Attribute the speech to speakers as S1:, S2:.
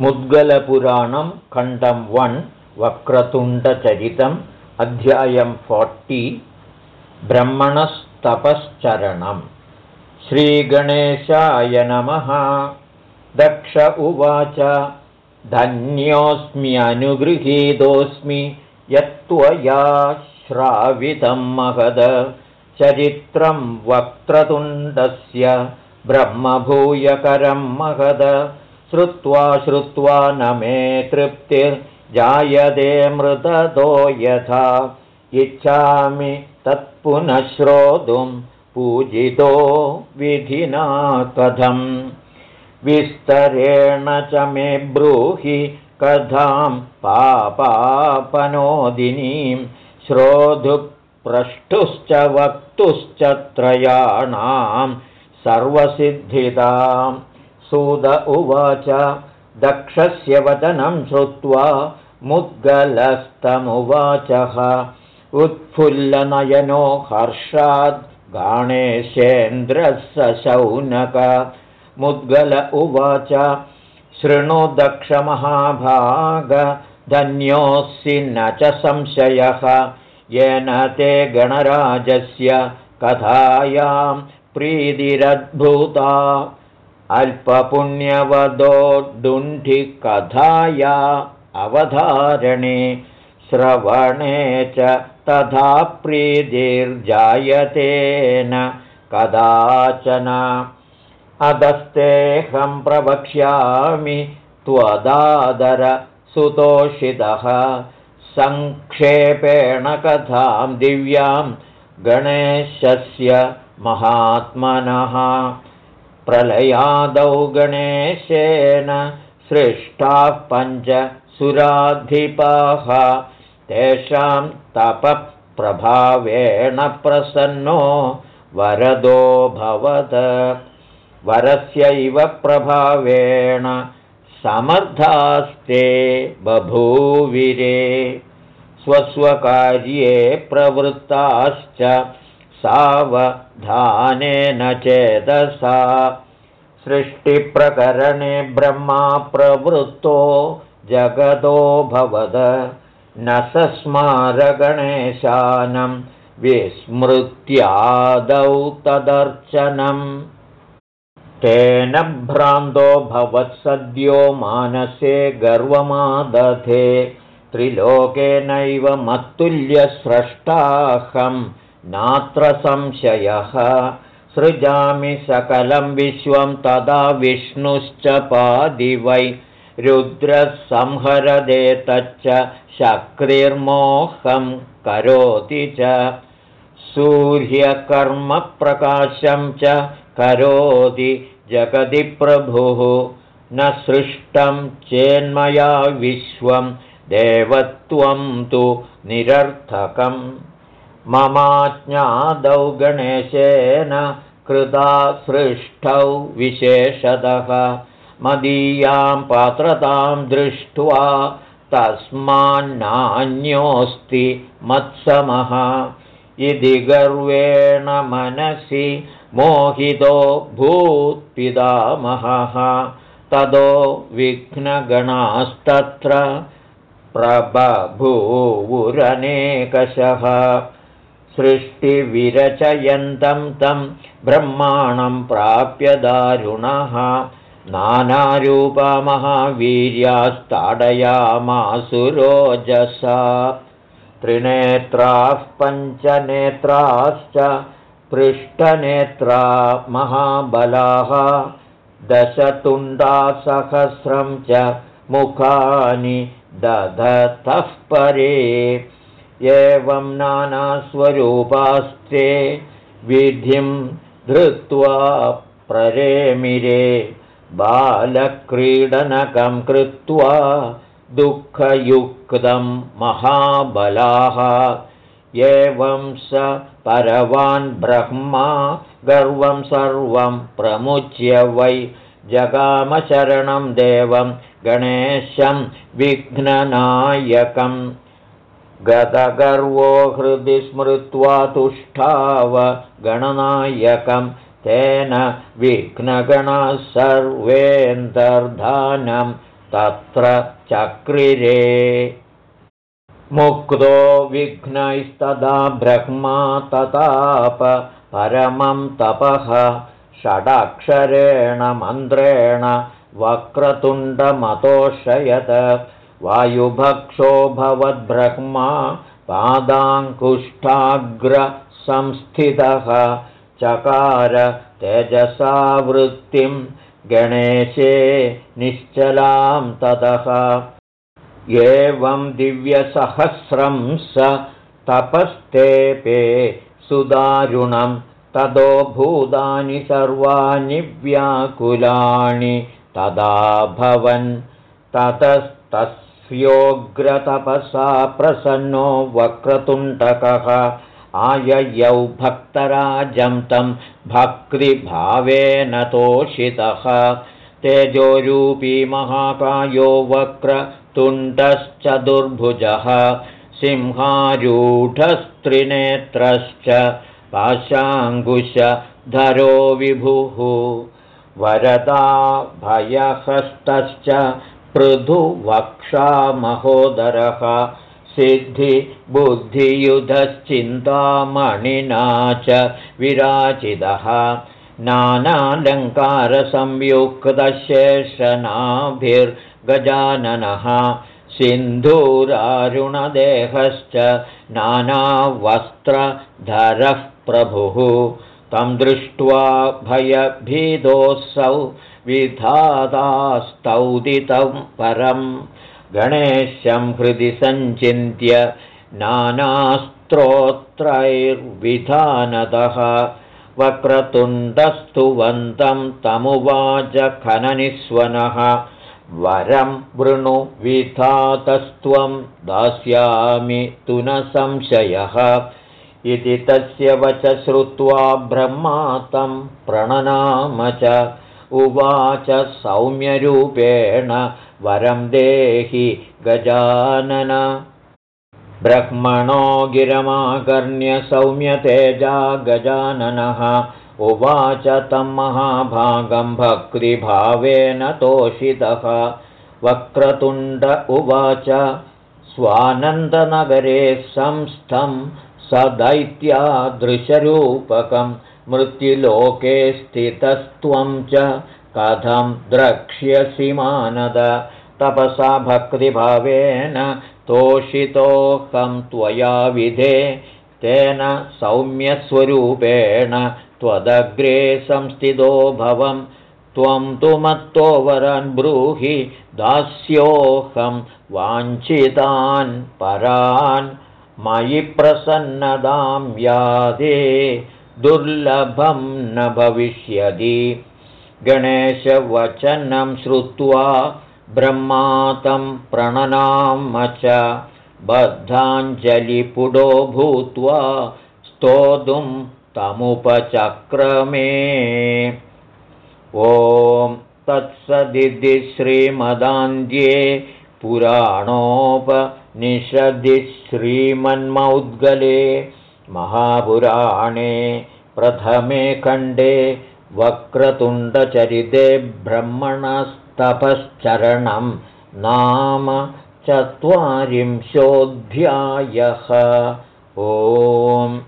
S1: मुद्गलपुराणं खण्डं वन् वक्रतुण्डचरितम् अध्यायं फोर्टि ब्रह्मणस्तपश्चरणम्। श्रीगणेशाय नमः। दक्ष उवाच। धन्योऽस्म्यनुगृहीतोऽस्मि यत्त्वया श्रावितं महद। चरित्रं वक्त्रतुण्डस्य ब्रह्मभूयकरं महद श्रुत्वा श्रुत्वा न मे तृप्तिर्जायते मृततो यथा। इच्छामि तत्पुनः श्रोतुं पूजितो विधिना कथम्। विस्तरेण च मे ब्रूहि कथां पापापनोदिनीं। श्रोधुप्रष्टुश्च वक्तुश्च त्रयाणां सर्वसिद्धिताम् सुद उवाच दक्षस्य वचनं श्रुत्वा मुद्गलस्तमुवाचः। उत्फुल्लनयनो हर्षाद् गाणेशेन्द्रः स शौनक। मुद्गल उवाच शृणु दक्षमहाभाग धन्योऽसि न च संशयः। येन ते गणराजस्य कथायां प्रीतिरद्भुता अल्पपुण्यवदोड्डुण्ठिकथाया अवधारणे श्रवणे च तथा प्रीतिर्जायतेन कदाचन। अधस्तेऽहं प्रवक्ष्यामि त्वदादरसुतोषितः सङ्क्षेपेण कथां दिव्यां गणेशस्य महात्मनः प्रलयादौ गणेशेन सृष्टाः पञ्च सुराधिपाः तेषां तपःप्रभावेण प्रसन्नो वरदो भवद। वरस्यैव प्रभावेण समर्थास्ते बभूविरे। स्वस्वकार्ये प्रवृत्ताश्च सावधानेन चेदसा सृष्टिप्रकरणे ब्रह्मा प्रवृत्तो जगदो भवद। न सस्मारगणेशानं विस्मृत्यादौ तदर्चनम् तेन भ्रान्तो भवत्सद्यो मानसे गर्वमादधे। त्रिलोकेनैव मत्तुल्यस्रष्टाहम् नात्र संशयः। सृजामि सकलं विश्वं तदा विष्णुश्च पादि वै तच्च शक्तिर्मोहं करोति च। सूर्यकर्मप्रकाशं च करोति जगति प्रभुः न सृष्टं चेन्मया विश्वं देवत्वं तु निरर्थकम् ममाज्ञादौ गणेशेन कृता सृष्टौ विशेषतः। मदीयां पात्रतां दृष्ट्वा तस्मान्नान्योऽस्ति मत्समः। इति गर्वेण मनसि मोहितो भूत्पितामहः। ततो विघ्नगणास्तत्र प्रबभूवुरनेकशः सृष्टिविरचयन्तं तं ब्रह्माणं प्राप्य दारुणः। नानारूपमहावीर्यास्ताडयामासुरोजसा। त्रिनेत्राः पञ्चनेत्राश्च पृष्ठनेत्रा महाबलाः। दशतुण्डासहस्रं च मुखानि दधतः परे एवं नानास्वरूपास्ते विधिं धृत्वा प्ररेमिरे बालक्रीडनकं कृत्वा दुःखयुक्तं महाबलाः। एवं स परवान् ब्रह्मा गर्वं सर्वं प्रमुच्य वै जगामशरणं देवं गणेशं विघ्ननायकम् गतगर्वो हृदि स्मृत्वा तुष्टाव गणनायकं तेन विघ्नगणः सर्वेऽन्तर्धानं तत्र चक्रिरे। मुक्तो विघ्नैस्तदा ब्रह्मा तताप परमं तपः षडक्षरेण मन्त्रेण वक्रतुण्डमतोषयत वायुभक्षो भवद्ब्रह्मा पादाङ्कुष्ठाग्रसंस्थितः। चकार तेजसावृत्तिं गणेशे निश्चलां ततः। एवं दिव्यसहस्रं स तपस्तेपे सुदारुणं। ततो भूतानि सर्वाणि व्याकुलानि तदाभवन् ततस्तस्योग्रतपसा प्रसन्नो वक्रतुण्डकः। आययौ भक्तराजं तं भक्तिभावेन तोषितः। तेजोरूपी महाकायो वक्रतुण्डश्चतुर्भुजः। सिंहारूढस्त्रिनेत्रश्च पाशाङ्कुशधरो विभुः। वरदा भयहस्तश्च पृथुवक्षामहोदरः सिद्धिबुद्धियुधश्चिन्तामणिना च विराचितः नानालङ्कारसंयुक्तशेषनाभिर्गजाननः। सिन्धूरारुणदेहश्च नानावस्त्रधरः प्रभुः तं दृष्ट्वा भयभीदोऽसौ विधातास्तौदितं परं गणेशं हृदि सञ्चिन्त्य नानास्त्रोत्रैर्विधानतः वक्रतुण्डस्तुवन्तं तमुवाच खननिस्वनः वरं वृणु विधातस्त्वं दास्यामि तु न संशयः इति तस्य वच श्रुत्वा ब्रह्मा तं प्रणनाम च। उवाच सौम्यरूपेण वरं देहि गजानन। ब्रह्मणो गिरमाकर्ण्य सौम्यतेजा गजाननः। उवाच तं महाभागं भक्तिभावेन तोषितः। वक्रतुण्ड उवाच। स्वानन्दनगरे संस्थं स दैत्यादृशरूपकं मृत्युलोके स्थितस्त्वं च कथं द्रक्ष्यसि मानद। तपसा भक्तिभावेन तोषितोऽहं त्वया विधे। तेन सौम्यस्वरूपेण त्वदग्रे संस्थितो भवं त्वं तु मत्तो वरान् ब्रूहि दास्योऽहं वाञ्छितान् परान् मयि प्रसन्नतां यादे दुर्लभं न भविष्यति। गणेशवचनं श्रुत्वा ब्रह्मातं प्रणनाम च बद्धाञ्जलिपुडो भूत्वा स्तोतुं तमुपचक्रमे। ॐ तत्सदिति श्रीमदान्ध्ये पुराणोपनिषदि श्रीमन्मौद्गले महापुराणे प्रथमे खण्डे वक्रतुण्डचरिते ब्रह्मणस्तपश्चरणं नाम चत्वारिंशोऽध्यायः। ओम्